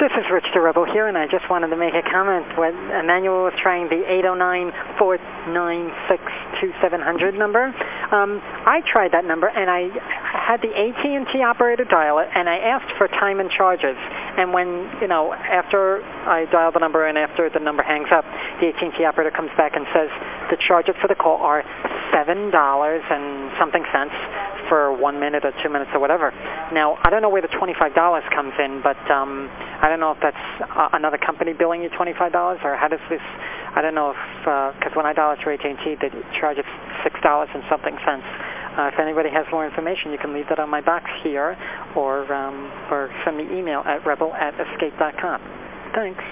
This is Rich the Rebel here, and I just wanted to make a comment. When Emmanuel was trying the 809-496-2700 number, um, I tried that number, and I had the AT&T operator dial it, and I asked for time and charges. And when, you know, after I dial the number and after the number hangs up, the AT&T operator comes back and says the charges for the call are $7 and something cents for one minute or two minutes or whatever. Now, I don't know where the $25 comes in, but um, I don't know if that's uh, another company billing you $25 or how does this, I don't know if, because uh, when I dial it through AT&T, they charge it $6 and something cents. Uh, if anybody has more information, you can leave that on my box here or, um, or send me email at rebel at escape.com. Thanks.